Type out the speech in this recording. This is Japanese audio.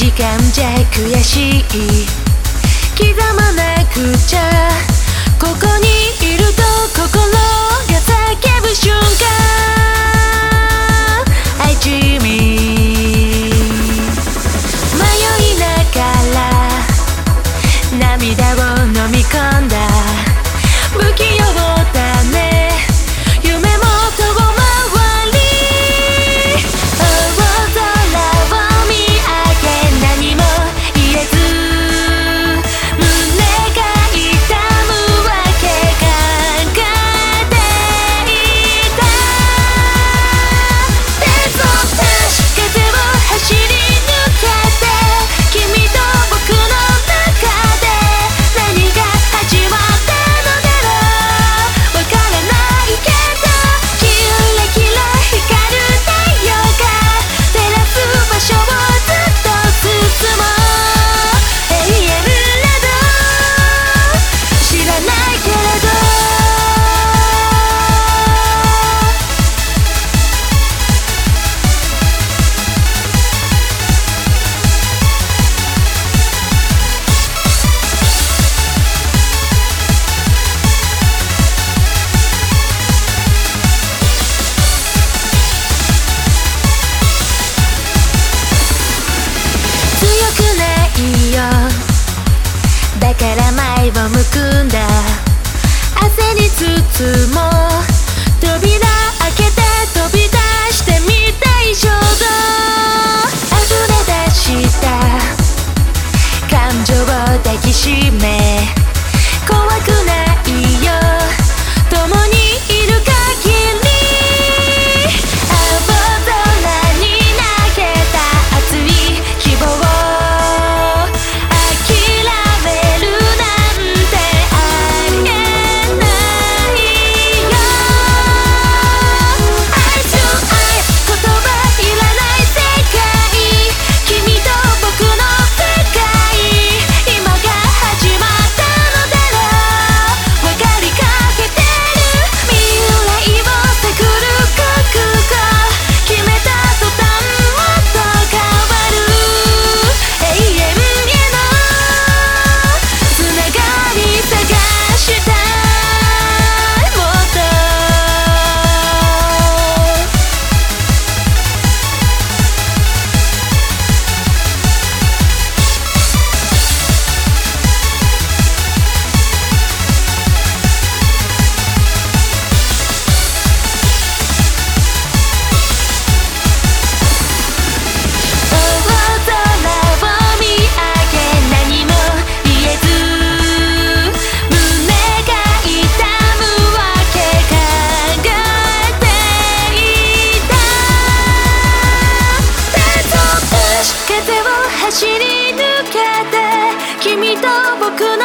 時間じゃ悔しい刻まなくちゃここにいると心が叫ぶ瞬間。I dream 迷いながら涙を飲み込んだくんだ。汗に包も扉走り抜けて君と僕の